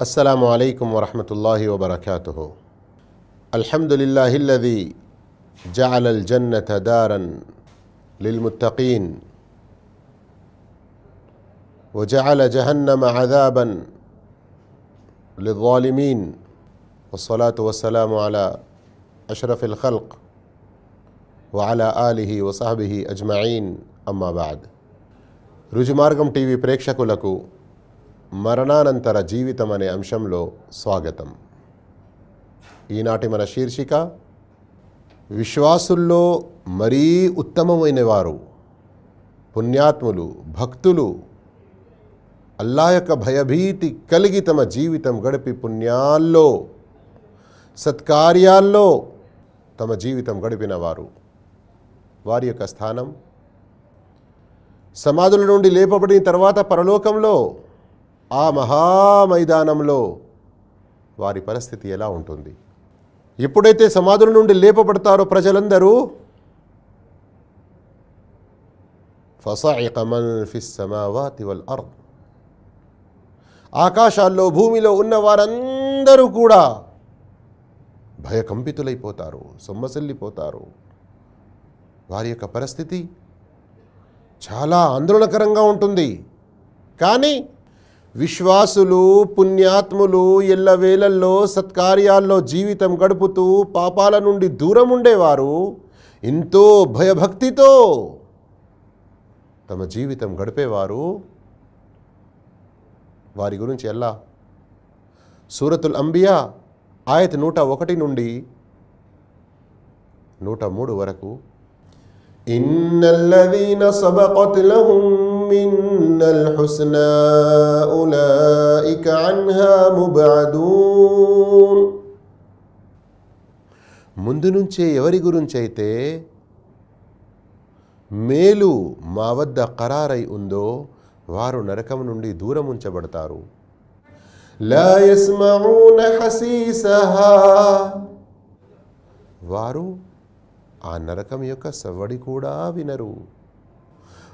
السلام عليكم ورحمة الله وبركاته الحمد لله الذي جعل الجنة دارا للمتقين وجعل جهنم عذابا للظالمين والصلاة والسلام على أشرف الخلق وعلى آله وصحبه أجمعين أما بعد రుజుమార్గం TV ప్రేక్షకులకు మరణానంతర జీవితం అనే అంశంలో స్వాగతం. ఈనాటి మన శీర్షిక విశ్వాసుల్లో మరీ ఉత్తమమైన వారు పుణ్యాత్ములు భక్తులు అల్లా యొక్క భయభీతి కలిగి తమ జీవితం గడిపి పుణ్యాల్లో సత్కార్యాల్లో తమ జీవితం గడిపిన వారు వారి యొక్క స్థానం సమాధుల నుండి లేపబడిన తర్వాత పరలోకంలో ఆ మహామైదానంలో వారి పరిస్థితి ఎలా ఉంటుంది? ఎప్పుడైతే సమాధుల నుండి లేపబడతారో ప్రజలందరూ ఫసాయిక ఫిస్ సమావాతి వల్ అర్ద్. ఆకాశాల్లో భూమిలో ఉన్న వారందరూ కూడా భయకంపితులైపోతారు సొమ్మసిల్లిపోతారు. వారి యొక్క పరిస్థితి చాలా ఆందోళనకరంగా ఉంటుంది. కానీ విశ్వాసులు పుణ్యాత్ములు ఎల్లవేళల్లో సత్కార్యాల్లో జీవితం గడుపుతూ పాపాల నుండి దూరం ఉండేవారు ఎంతో భయభక్తితో తమ జీవితం గడిపేవారు. వారి గురించి ఎలా? సూరతుల్ అంబియా ఆయత నూట ఒకటి నుండి నూట మూడు వరకు. ఇన్నల్లదీన సబకొతిలహుం منا الحسنى أولئك عنها مبعدون ముందు నుంచే ఎవరి గురించి అయితే మేలు మా వద్ద ఖరారై ఉందో వారు నరకం నుండి దూరం ఉంచబడతారు లా యస్మఊన హసీసహా వారు ఆ నరకం యొక్క సవ్వడి కూడా వినరు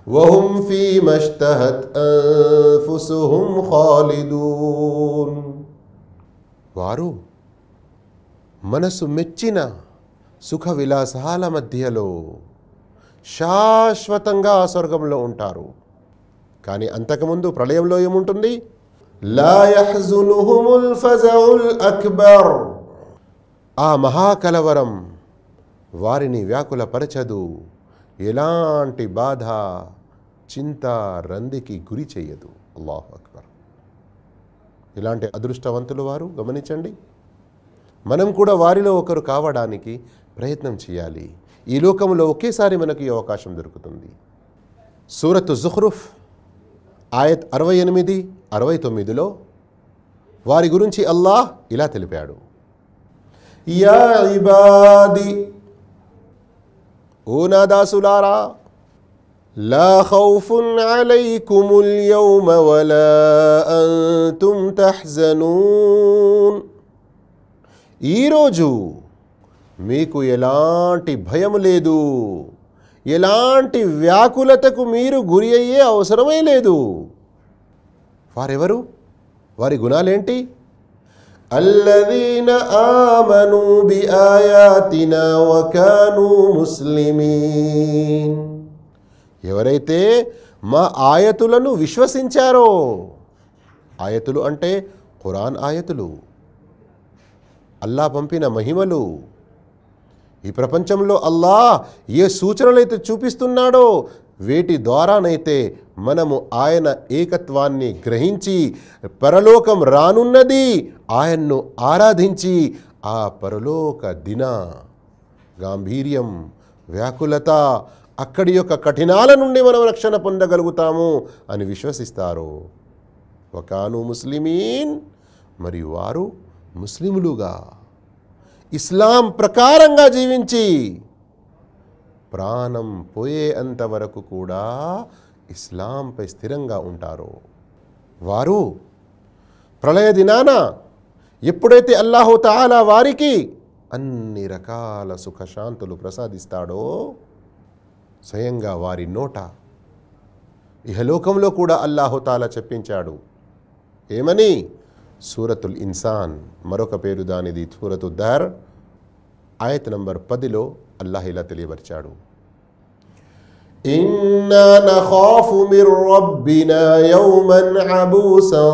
వహుం ఫీ మష్తహత్ అన్ఫుసుహుం ఖాలిదూన్ వారు మనసు మెచ్చిన సుఖ విలాసాల మధ్యలో శాశ్వతంగా ఆ స్వర్గంలో ఉంటారు. కానీ అంతకుముందు ప్రళయంలో ఏముంటుంది? అక్బర్. ఆ మహాకలవరం వారిని వ్యాకులపరచదు. ఎలాంటి బాధ చింత రందికి గురి చేయదు. అల్లాహు అక్బర్. ఇలాంటి అదృష్టవంతులు వారు గమనించండి. మనం కూడా వారిలో ఒకరు కావడానికి ప్రయత్నం చేయాలి. ఈ లోకంలో ఒకేసారి మనకు ఈ అవకాశం దొరుకుతుంది. సూరత్ జుహ్రుఫ్ ఆయత్ అరవై ఎనిమిది అరవై తొమ్మిదిలో వారి గురించి అల్లాహ్ ఇలా తెలిపాడు. యా ఇబాది ఓ నా దాసులారా లా ఖౌఫున్ అలైకుముల్ యౌమ ఈరోజు మీకు ఎలాంటి భయం లేదు ఎలాంటి వ్యాకులతకు మీరు గురి అయ్యే అవసరమే లేదు. వారెవరు? వారి గుణాలేంటి? الذين آمنوا بآياتنا وكانوا مسلمين ఎవరైతే మా ఆయతులను విశ్వసించారో ఆయతులు అంటే ఖురాన్ ఆయతులు అల్లా పంపిన మహిమలు ఈ ప్రపంచంలో అల్లా ఏ సూచనలైతే చూపిస్తున్నాడో వేటి ద్వారానైతే మనము ఆయన ఏకత్వాన్ని గ్రహించి పరలోకం రానున్నది ఆయన్ను ఆరాధించి ఆ పరలోక దిన. గాంభీర్యం వ్యాకులత అక్కడి యొక్క కఠినాల నుండి మనం రక్షణ పొందగలుగుతాము అని విశ్వసిస్తారు. ఒకాను ముస్లిమీన్ మరియు వారు ముస్లిములుగా. ఇస్లాం ప్రకారంగా జీవించి ప్రాణం పోయే అంతవరకు కూడా ఇస్లాంపై స్థిరంగా ఉంటారు. వారు ప్రళయ దినాన ఎప్పుడైతే అల్లాహు తాలా వారికి అన్ని రకాల సుఖశాంతులు ప్రసాదిస్తాడో స్వయంగా వారి నోట ఇహలోకంలో కూడా అల్లాహుతాలా చెప్పించాడు. ఏమని? సూరతుల్ ఇన్సాన్ మరొక పేరు దానిది సూరతు దర్ ఆయత్ నంబర్ పదిలో అల్లాహ్ ఇలా తెలియపరిచాడు. إنا نخاف من ربنا يوما عبوسا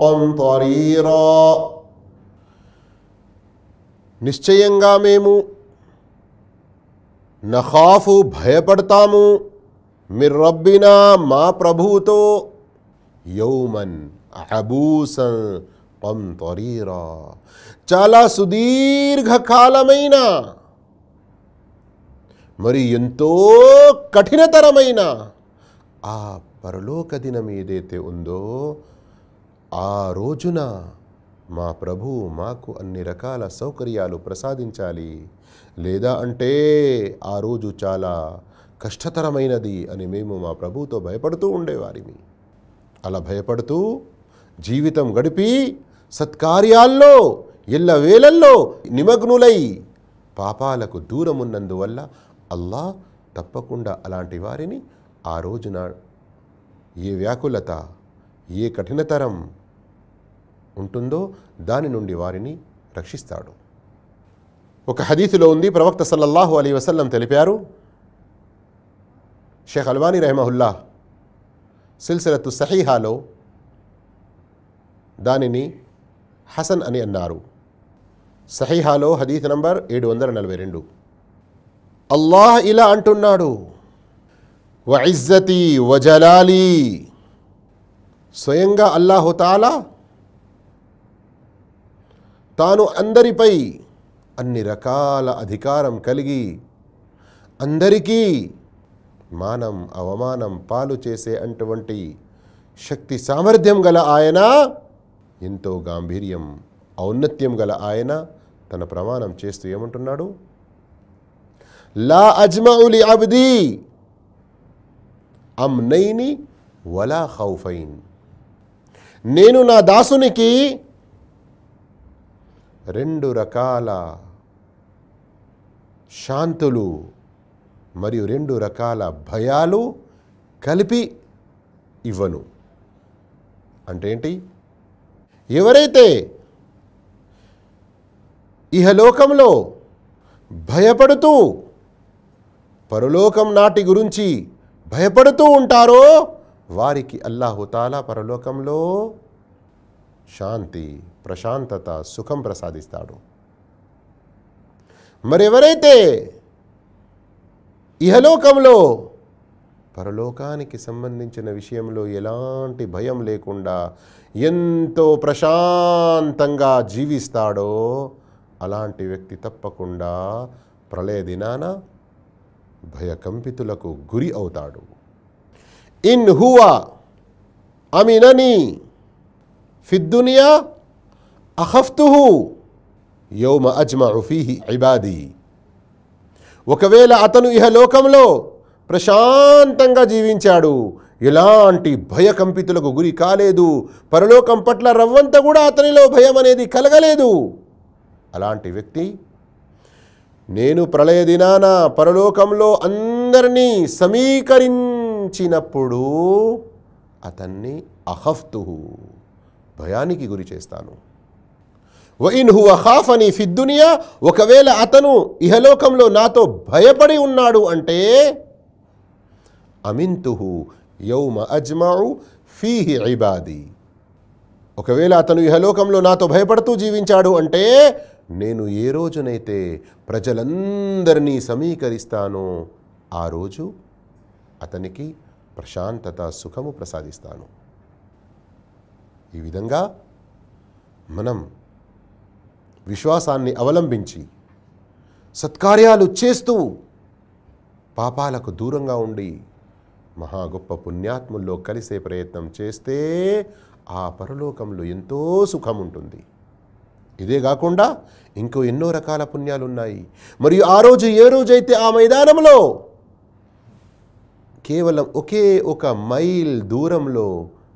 قمطريرا నిశ్చయంగా మేము నఖాఫు భయపడతాము మిర్ రబ్బినా మా ప్రభువుతో యౌమన్ అబూసన్ పంతరీరా చాలా సుదీర్ఘకాలమైన మరి ఎంతో కఠినతరమైన ఆ పరలోక దినం ఏదైతే ఉందో ఆ రోజున మా ప్రభు మాకు అన్ని రకాల సౌకర్యాలు ప్రసాదించాలి. లేదా అంటే ఆ రోజు చాలా కష్టతరమైనది అని మేము మా ప్రభుతో భయపడుతూ ఉండేవారిమి. అలా భయపడుతూ జీవితం గడిపి సత్కార్యాల్లో ఎల్ల వేలల్లో నిమగ్నులై పాపాలకు దూరమున్నందువల్ల అల్లా తప్పకుండా అలాంటి వారిని ఆ రోజున ఏ వ్యాకులత ఏ కఠినతరం ఉంటుందో దాని నుండి వారిని రక్షిస్తాడు. ఒక హదీసులో ఉంది ప్రవక్త సల్లల్లాహు అలీ వసల్లం తెలిపారు షేఖ్ అల్వానీ రెహమహుల్లా సిల్సిలతు సహీహాలో దానిని హసన్ అని అన్నారు. సహీహాలో హదీత్ నంబర్ ఏడు వందల నలభై రెండు. అల్లాహ్ ఇలా అంటున్నాడు. వఇజ్జతి వజలాలి. స్వయంగా అల్లాహుతాలా తాను అందరిపై అన్ని రకాల అధికారం కలిగి అందరికీ మానం అవమానం పాలు చేసే అటువంటి శక్తి సామర్థ్యం గల ఆయన ఎంతో గాంభీర్యం ఔన్నత్యం గల ఆయన తన ప్రమాణం చేస్తూ ఏమంటున్నాడు? లా అజ్మౌలి అబ్ది అమ్నైని వలా హౌఫైన్ నేను నా దాసునికి రెండు రకాల శాంతులు మరియు రెండు రకాల భయాలు కలిపి ఇవ్వను. అంటే ఏంటి? ఎవరైతే ఇహలోకంలో భయపడుతూ పరలోకం నాటి గురించి భయపడుతూ ఉంటారో వారికి అల్లాహుతాలా పరలోకంలో శాంతి ప్రశాంతత సుఖం ప్రసాదిస్తాడు. మరెవరైతే ఇహలోకంలో పరలోకానికి సంబంధించిన విషయంలో ఎలాంటి భయం లేకుండా ఎంతో ప్రశాంతంగా జీవిస్తాడో అలాంటి వ్యక్తి తప్పకుండా ప్రళయ దినాన భయకంపితులకు గురి అవుతాడు. ఇన్ హువా అమినని ఫిద్దునియా అహఫ్తుహు యౌమ అజ్మా ఫీహి ఇబాదీ. ఒకవేళ అతను ఇహలోకంలో ప్రశాంతంగా జీవించాడు ఎలాంటి భయకంపితులకు గురి కాలేదు పరలోకం పట్ల రవ్వంత కూడా అతనిలో భయం అనేది కలగలేదు. అలాంటి వ్యక్తి నేను ప్రళయ దినాన పరలోకంలో అందరినీ సమీకరించినప్పుడు అతన్ని అహఫ్తుహు భయానికి గురి చేస్తాను. వయిన్ అహాఫ్ అని ఫిద్దునియా ఒకవేళ అతను ఇహలోకంలో నాతో భయపడి ఉన్నాడు అంటే అమింతుహు యౌమ అజ్మావు ఫీహి ఐబాది ఒకవేళ అతను ఇహలోకంలో నాతో భయపడుతూ జీవించాడు అంటే నేను ఏ రోజునైతే ప్రజలందరినీ సమీకరిస్తానో ఆ రోజు అతనికి ప్రశాంతత సుఖము ప్రసాదిస్తాను. ఈ విధంగా మనం విశ్వాసాన్ని అవలంబించి సత్కార్యాలు చేస్తూ పాపాలకు దూరంగా ఉండి మహా గొప్ప పుణ్యాత్ముల్లో కలిసే ప్రయత్నం చేస్తే ఆ పరలోకంలో ఎంతో సుఖం ఉంటుంది ఇదే కాకుండా ఇంకో ఎన్నో రకాల పుణ్యాలు ఉన్నాయి మరియు ఆ రోజు ఏ రోజైతే ఆ మైదానంలో కేవలం ఒకే ఒక మైల్ దూరంలో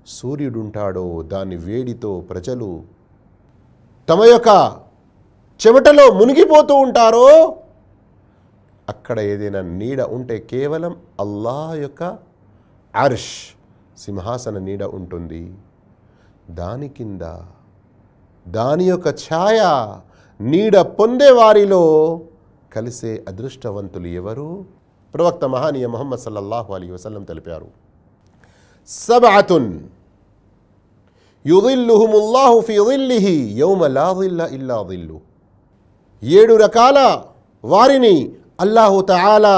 సూర్యుడుంటాడో దాని వేడితో ప్రజలు తమ యొక్క చెమటలో మునిగిపోతూ ఉంటారో అక్కడ ఏదైనా నీడ ఉంటే కేవలం అల్లాహ్ యొక్క అర్ష్ సింహాసన నీడ ఉంటుంది. దాని కింద దాని యొక్క ఛాయ నీడ పొందే వారిలో కలిసే అదృష్టవంతులు ఎవరు? ప్రవక్త మహానీయ మొహమ్మద్ సల్లల్లాహు అలీ వసల్లం తెలిపారు. సబాతున్ యుదిల్లుహుముల్లాహు ఫీ యౌమ లా దిల్ల ఇల్లా దిల్లు ఏడు రకాల వారిని అల్లాహు తఆలా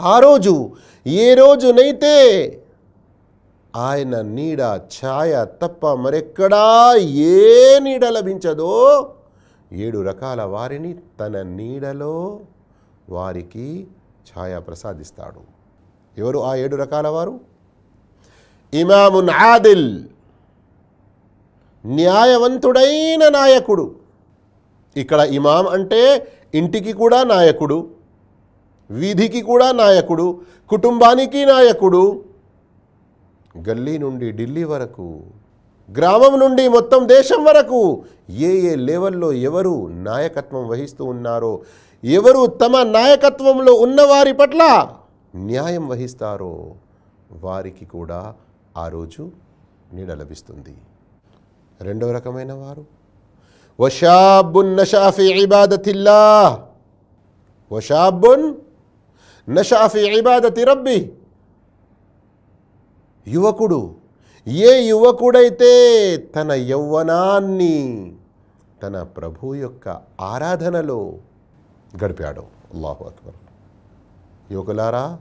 ఆ రోజు ఏ రోజునైతే ఆయన నీడ ఛాయ తప్ప మరెక్కడా ఏ నీడ లభించదో? ఏడు రకాల వారిని తన నీడలో వారికి ఛాయ ప్రసాదిస్తాడు. ఎవరు ఆ ఏడు రకాల వారు? ఇమామున్ ఆదిల్ న్యాయవంతుడైన నాయకుడు. ఇక్కడ ఇమాం అంటే ఇంటికి కూడా నాయకుడు వీధికి కూడా నాయకుడు కుటుంబానికి నాయకుడు గల్లీ నుండి ఢిల్లీ వరకు గ్రామం నుండి మొత్తం దేశం వరకు ఏ ఏ లెవెల్లో ఎవరు నాయకత్వం వహిస్తూ ఉన్నారో ఎవరు తమ నాయకత్వంలో ఉన్నవారి పట్ల న్యాయం వహిస్తారో వారికి కూడా ఆ రోజు నీడ లభిస్తుంది. రెండవ రకమైన వారు వషాబున్ నషాఫి ఇబాదతిల్లా వషాబున్ నషాఫి ఇబాదతి రబ్బీ యువకుడు. ఏ యువకుడైతే తన యౌవనాన్ని తన ప్రభు యొక్క ఆరాధనలో గడిపాడు. అల్లాహు అక్బర్. యువకులారా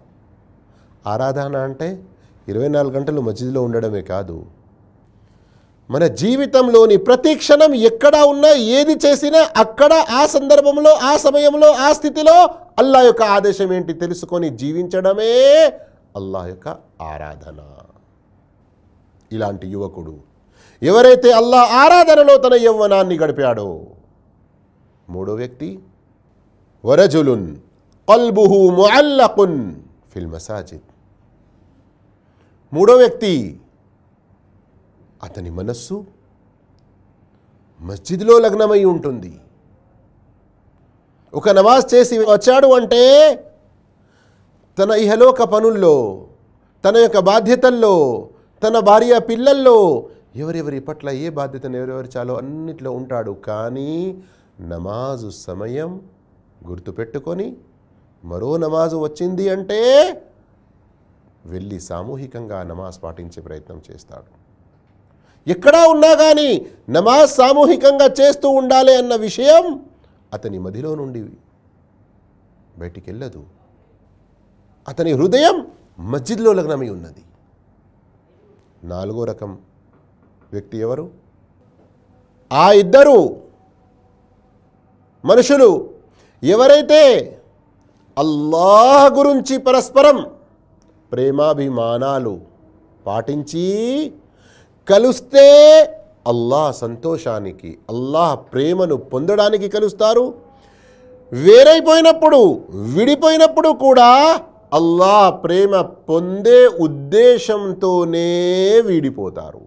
ఆరాధన అంటే ఇరవై నాలుగు గంటలు మస్జిద్లో ఉండడమే కాదు. మన జీవితంలోని ప్రతి క్షణం ఎక్కడ ఉన్నా ఏది చేసినా అక్కడ ఆ సందర్భంలో ఆ సమయంలో ఆ స్థితిలో అల్లా యొక్క ఆదేశం ఏంటి తెలుసుకొని జీవించడమే అల్లా యొక్క ఆరాధన. ఇలాంటి యువకుడు. ఎవరైతే అల్లా ఆరాధనలో తన యవ్వనాన్ని గడిపాడో మూడో వ్యక్తి వరజులున్ కల్బుహు ముఅల్లకున్ ఫిల్ మసాజిద్. మూడో వ్యక్తి అతని మనస్సు మస్జిద్లో లగ్నమై ఉంటుంది. ఒక నమాజ్ చేసి వచ్చాడు అంటే తన ఇహలోక పనుల్లో తన యొక్క బాధ్యతల్లో తన భార్య పిల్లల్లో ఎవరెవరి పట్ల ఏ బాధ్యతను ఎవరెవరు చాలో అన్నిట్లో ఉంటాడు. కానీ నమాజు సమయం గుర్తుపెట్టుకొని మరో నమాజు వచ్చింది అంటే వెళ్ళి సామూహికంగా నమాజ్ పాటించే ప్రయత్నం చేస్తాడు. ఎక్కడా ఉన్నా కానీ నమాజ్ సామూహికంగా చేస్తూ ఉండాలి అన్న విషయం అతని మదిలో నుండి బయటికి వెళ్ళదు అతని హృదయం మస్జిద్లో లగ్నమై ఉన్నది. నాలుగో రకం వ్యక్తి ఎవరు? ఆ ఇద్దరు మనుషులు ఎవరైతే అల్లాహ్ గురించి పరస్పరం ప్రేమాభిమానాలు పాటించి కలుస్తే అల్లాహ్ సంతోషానికి అల్లాహ్ ప్రేమను పొందడానికి కలుస్తారు. వేరైపోయినప్పుడు విడిపోయినప్పుడు కూడా అల్లా ప్రేమ పొందే ఉద్దేశంతోనే వీడిపోతారు.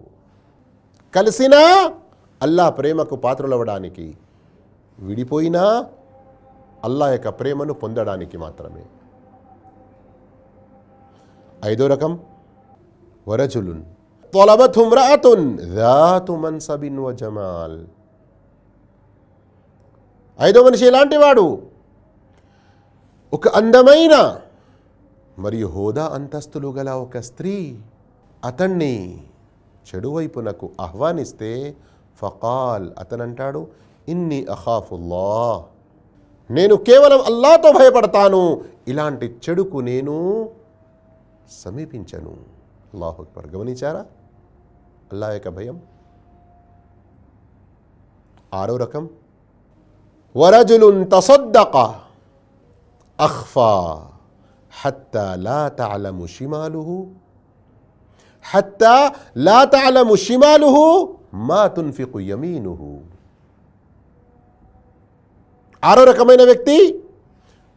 కలిసినా అల్లా ప్రేమకు పాత్రలవ్వడానికి విడిపోయినా అల్లా యొక్క ప్రేమను పొందడానికి మాత్రమే. ఐదో రకం వరజులున్. తొలబతుమ్రాతున్ మన్సబిన్ వ జమాల్. ఐదో మనిషి ఎలాంటి వాడు ఒక అందమైన మరియు హోదా అంతస్తులు గల ఒక స్త్రీ అతన్ని చెడువైపునకు ఆహ్వానిస్తే ఫకాల్ అతనంటాడు ఇన్ని అఖాఫుల్లా నేను కేవలం అల్లాతో భయపడతాను. ఇలాంటి చెడుకు నేను సమీపించను. అల్లాహు అక్బర్ గమనించారా? అల్లా యొక్క భయం. ఆరో రకం. వరజులున్ తసొద్దక అఖ్ఫా. హత్తా లా తాళము షిమాలుహు. హత్తా లా తాళము ఆరో రకమైన వ్యక్తి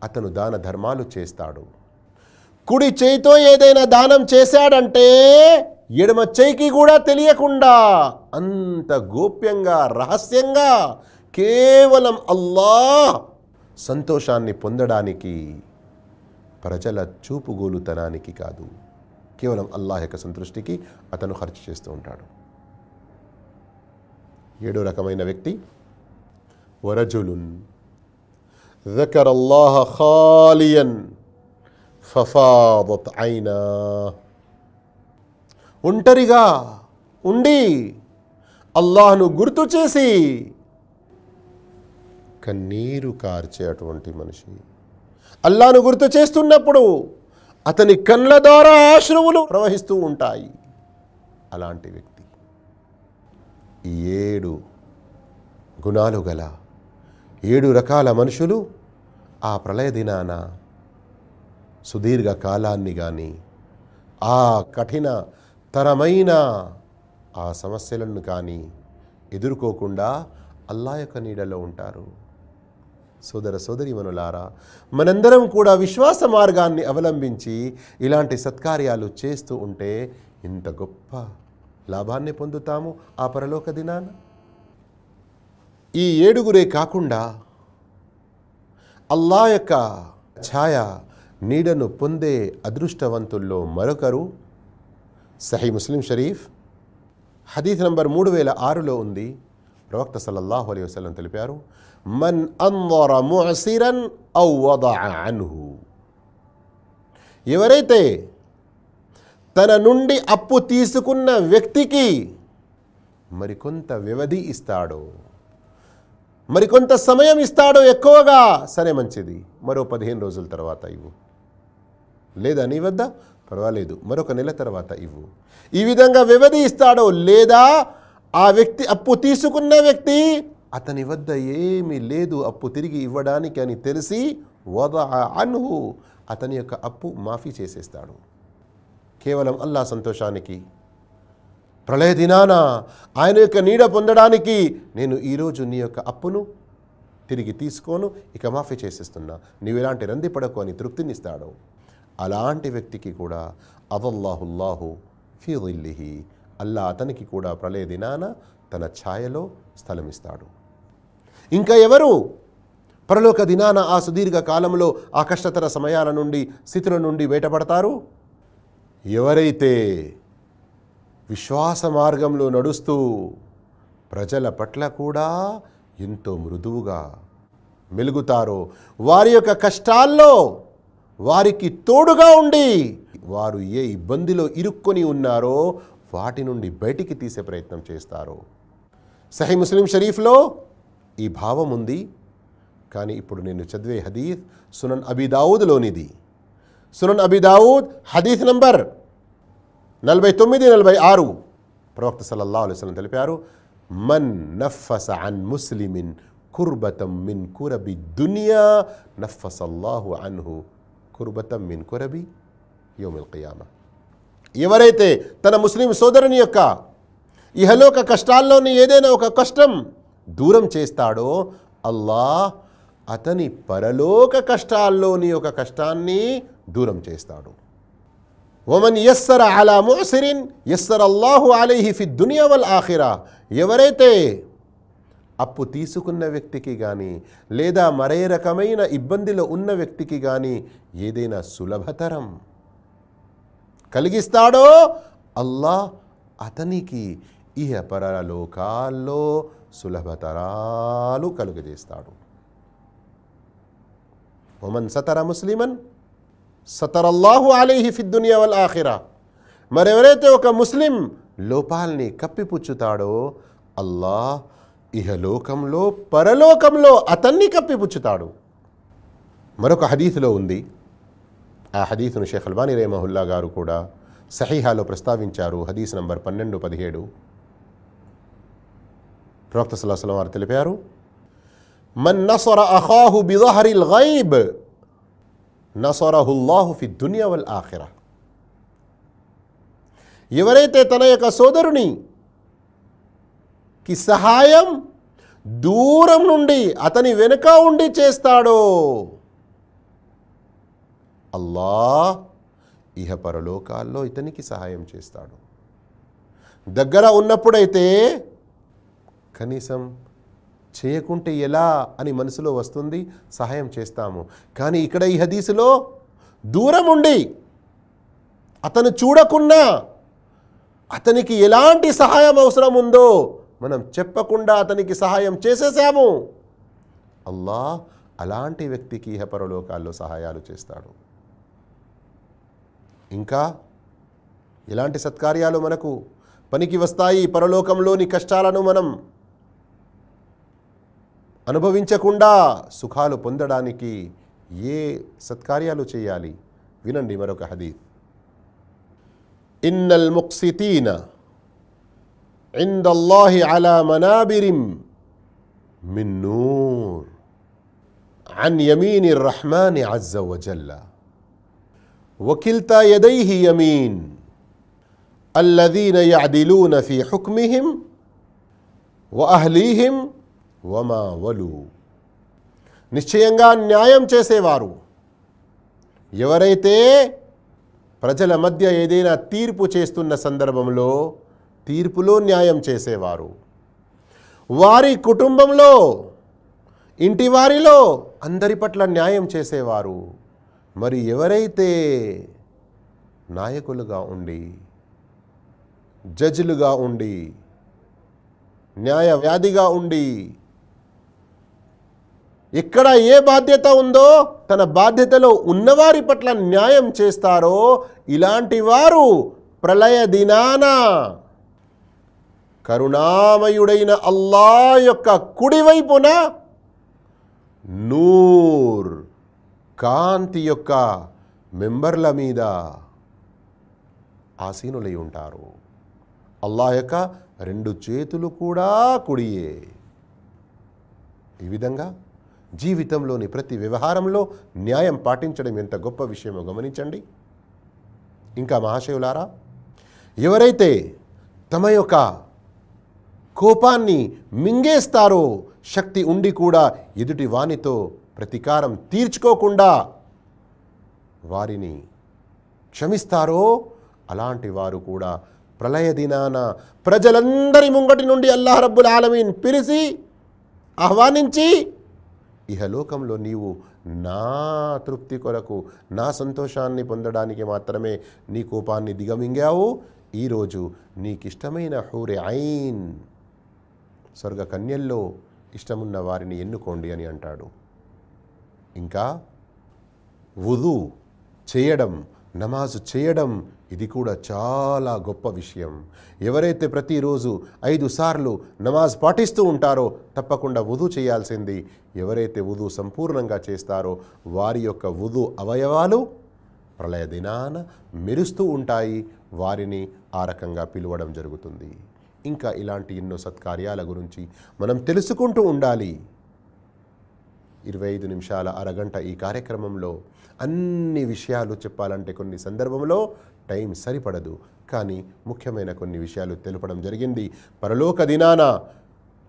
అతను దాన ధర్మాలు చేస్తాడు. కుడి చేయితో ఏదైనా దానం చేశాడంటే ఎడమ చేయికి కూడా తెలియకుండా అంత గోప్యంగా రహస్యంగా కేవలం అల్లా సంతోషాన్ని పొందడానికి ప్రజల చూపుగోలుతనానికి కాదు కేవలం అల్లాహ్ యొక్క సంతృష్టికి అతను ఖర్చు చేస్తూ ఉంటాడు ఏడో రకమైన వ్యక్తి వరజులున్ ذكر الله خاليا ففاضت عينا ఒంటరిగా ఉండి అల్లాహ్ను గుర్తు చేసి కన్నీరు కార్చే అటువంటి మనిషి అల్లాను గుర్తు చేస్తున్నప్పుడు అతని కళ్ళ ద్వారా ఆశ్రువులు ప్రవహిస్తూ ఉంటాయి. అలాంటి వ్యక్తి ఈ ఏడు గుణాలు గల ఏడు రకాల మనుషులు ఆ ప్రళయ దినాన సుదీర్ఘ కాలాన్ని కానీ ఆ కఠిన తరమైన ఆ సమస్యలను కానీ ఎదుర్కోకుండా అల్లా యొక్క నీడలో ఉంటారు. సోదర సోదరిమనులారా మనందరం కూడా విశ్వాస మార్గాన్ని అవలంబించి ఇలాంటి సత్కార్యాలు చేస్తూ ఉంటే ఇంత గొప్ప లాభాన్ని పొందుతాము ఆ పరలోక దినాన. ఈ ఏడుగురే కాకుండా అల్లా యొక్క ఛాయ నీడను పొందే అదృష్టవంతుల్లో మరొకరు సహీ ముస్లిం షరీఫ్. హదీత్ నంబర్ మూడు వేల ఆరులో ఉంది. ప్రవక్త సల్లల్లాహు అలైహి వసలం తెలిపారు మన్ అందర ముసిరన్ ఔ అన్హు. ఎవరైతే తన నుండి అప్పు తీసుకున్న వ్యక్తికి మరికొంత వ్యవధి ఇస్తాడో మరికొంత సమయం ఇస్తాడో ఎక్కువగా సరే మంచిది. మరో పదిహేను రోజుల తర్వాత ఇవ్వు. లేదా నీ వద్ద? పర్వాలేదు. మరొక నెల తర్వాత ఇవ్వు. ఈ విధంగా వ్యవధి ఇస్తాడో లేదా ఆ వ్యక్తి అప్పు తీసుకున్న వ్యక్తి అతని వద్ద ఏమీ లేదు అప్పు తిరిగి ఇవ్వడానికి అని తెలిసి వద అన్హు అతని యొక్క అప్పు మాఫీ చేసేస్తాడు. కేవలం అల్లా సంతోషానికి. ప్రళయ దినాన ఆయన యొక్క నీడ పొందడానికి నేను ఈరోజు నీ యొక్క అప్పును తిరిగి తీసుకోను ఇక మాఫీ చేసేస్తున్నా. నీవు ఎలాంటి రంది పడకు అని తృప్తినిస్తాడు. అలాంటి వ్యక్తికి కూడా అదల్లాహుల్లాహు ఫీ అల్లా అతనికి కూడా ప్రళయ దినాన తన ఛాయలో స్థలమిస్తాడు. ఇంకా ఎవరు? పరలోక దినాన ఆ సుదీర్ఘ కాలంలో ఆ కష్టతర సమయాల నుండి స్థితుల నుండి బయటపడతారు ఎవరైతే విశ్వాస మార్గంలో నడుస్తూ ప్రజల పట్ల కూడా ఎంతో మృదువుగా మెలుగుతారో వారి యొక్క కష్టాల్లో వారికి తోడుగా ఉండి వారు ఏ ఇబ్బందిలో ఇరుక్కొని ఉన్నారో వాటి నుండి బయటికి తీసే ప్రయత్నం చేస్తారు. సహీ ముస్లిం షరీఫ్లో ఈ భావం ఉంది. కానీ ఇప్పుడు నేను చదివే హదీత్ సునన్ అబిదావుద్లోనిది సునన్ అబిదావుద్ హదీత్ నంబర్ నలభై తొమ్మిది నలభై ఆరు. ప్రవక్త సల్లల్లాహు అలైహి వసల్లం తెలిపారు మన్ నఫస అన్ ముస్లిమిన్ కుర్బతం మిన్ కురబి దునియా నఫసల్లాహు అన్హు కుర్బతం మిన్ కురబి యోమిల్ కియామా ఎవరైతే తన ముస్లిం సోదరుని యొక్క ఇహలోక కష్టాల్లోని ఏదైనా ఒక కష్టం దూరం చేస్తాడో అల్లాహ్ అతని పరలోక కష్టాల్లోని ఒక కష్టాన్ని దూరం చేస్తాడు. ఒమన్ యస్సర అలా మోసిరిన్ ఎస్సర్ అల్లాహు అలీహి ఫి దునియా వల్ ఆఖిరా. ఎవరైతే అప్పు తీసుకున్న వ్యక్తికి కానీ లేదా మరే రకమైన ఇబ్బందిలో ఉన్న వ్యక్తికి కానీ ఏదైనా సులభతరం. కలిగిస్తాడో? అల్లాహ్ అతనికి ఇహ పరలోకాల్లో సులభతరాలు కలుగజేస్తాడు. ఒమన్ సతర ముస్లిమన్ సతరల్లాహు అలీహి ఫిద్దునియా వల్ ఆఖిరా. మరెవరైతే ఒక ముస్లిం లోపాల్ని కప్పిపుచ్చుతాడో అల్లాహ్ ఇహలోకంలో పరలోకంలో అతన్ని కప్పిపుచ్చుతాడు. మరొక హదీసులో ఉంది. ఆ హదీసును షేఖ్ అల్బానీ రేమహుల్లా గారు కూడా సహీహాలో ప్రస్తావించారు. హదీస్ నంబర్ పన్నెండు పదిహేడు. ప్రవక్త సల్లాహం వారు తెలిపారు మన్ నసర అఖాహు బిదహరిల్ గైబ్ నసరహుల్లాహు ఫి దునియా వల్ ఆఖిరా. ఎవరైతే తన యొక్క సోదరుని కి సహాయం దూరం నుండి అతని వెనుక ఉండి చేస్తాడో అల్లా ఇహ పరలోకాల్లో ఇతనికి సహాయం చేస్తాడు. దగ్గర ఉన్నప్పుడైతే కనీసం చేయకుంటే ఎలా అని మనసులో వస్తుంది సహాయం చేస్తాము. కానీ ఇక్కడ ఈ హదీసులో దూరం ఉండి అతను చూడకున్నా అతనికి ఎలాంటి సహాయం అవసరం ఉందో మనం చెప్పకుండా అతనికి సహాయం చేసేసాము. అల్లా అలాంటి వ్యక్తికి ఇహపరలోకాల్లో సహాయాలు చేస్తాడు. ఇంకా ఇలాంటి సత్కార్యాలు మనకు పనికి వస్తాయి పరలోకంలోని కష్టాలను మనం అనుభవించకుండా సుఖాలు పొందడానికి ఏ సత్కార్యాలు చేయాలి వినండి మరొక హదీత్ ఇన్నల్ ముక్సితీన عند الله على منابر من نور عن يمين الرحمن عز وجل వకిల్తా యదైహి యమీన్ అల్లదీన యదిలూన ఫీ హుక్మిహిం వ వమా వలు నిశ్చయంగా న్యాయం చేసేవారు. ఎవరైతే ప్రజల మధ్య ఏదైనా తీర్పు చేస్తున్న సందర్భంలో తీర్పులో న్యాయం చేసేవారు. వారి కుటుంబంలో ఇంటివారిలో అందరి పట్ల న్యాయం చేసేవారు. మరి ఎవరైతే నాయకులుగా ఉండి జడ్జిలుగా ఉండి న్యాయవ్యాధిగా ఉండి ఎక్కడ ఏ బాధ్యత ఉందో తన బాధ్యతలో ఉన్నవారి పట్ల న్యాయం చేస్తారో ఇలాంటి వారు ప్రళయ దినాన కరుణామయుడైన అల్లా యొక్క కుడివైపున నూర్ కాంతి యొక్క మెంబర్ల మీద ఆసీనులై ఉంటారు. అల్లా యొక్క రెండు చేతులు కూడా కుడియే. ఈ విధంగా జీవితంలోని ప్రతి వ్యవహారంలో న్యాయం పాటించడం ఎంత గొప్ప విషయమో గమనించండి. ఇంకా మహాశివులారా ఎవరైతే తమ యొక్క కోపాన్ని మింగేస్తారో శక్తి ఉండి కూడా ఎదుటి వానితో ప్రతీకారం తీర్చుకోకుండా వారిని క్షమిస్తారో? అలాంటి వారు కూడా ప్రళయ దినాన ప్రజలందరి ముంగటి నుండి అల్లాహ్ రబ్బుల్ ఆలమీన్ పిలిచి ఆహ్వానించి ఇహలోకంలో నీవు నా తృప్తి కొరకు నా సంతోషాన్ని పొందడానికి మాత్రమే నీ కోపాన్ని దిగమింగావు. ఈరోజు నీకిష్టమైన హూరే ఐన్ స్వర్గ కన్యల్లో ఇష్టమున్న వారిని ఎన్నుకోండి అని అంటాడు. ఇంకా వుదు చేయడం నమాజు చేయడం ఇది కూడా చాలా గొప్ప విషయం. ఎవరైతే ప్రతిరోజు ఐదు సార్లు నమాజ్ పాటిస్తూ ఉంటారో తప్పకుండా వుదు చేయాల్సింది ఎవరైతే వుదు సంపూర్ణంగా చేస్తారో వారి యొక్క వుధు అవయవాలు ప్రళయ దినాన మెరుస్తూ ఉంటాయి. వారిని ఆ రకంగా పిలవడం జరుగుతుంది. ఇంకా ఇలాంటి ఎన్నో సత్కార్యాల గురించి మనం తెలుసుకుంటూ ఉండాలి. ఇరవై ఐదు నిమిషాల అరగంట ఈ కార్యక్రమంలో అన్ని విషయాలు చెప్పాలంటే కొన్ని సందర్భంలో టైం సరిపడదు. కానీ ముఖ్యమైన కొన్ని విషయాలు తెలపడం జరిగింది. పరలోక దినాన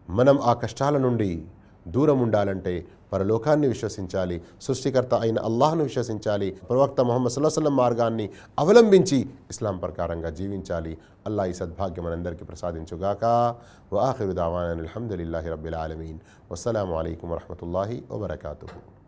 మనం ఆ కష్టాల నుండి దూరం ఉండాలంటే పరలోకాన్ని విశ్వసించాలి. సృష్టికర్త అయిన అల్లాహ్ను విశ్వసించాలి. ప్రవక్త మొహమ్మద్ సుల్లాహం మార్గాన్ని అవలంబించి ఇస్లాం ప్రకారంగా జీవించాలి. అల్లా ఈ సద్భాగ్యం మనందరికీ ప్రసాదించుగాక. వాఖిరు దావాన్ అల్హమ్దుల్లాహి రబ్బిల్ ఆలమీన్. వస్సలాము అలైకుం వరహమతుల్లాహి వబర్కూ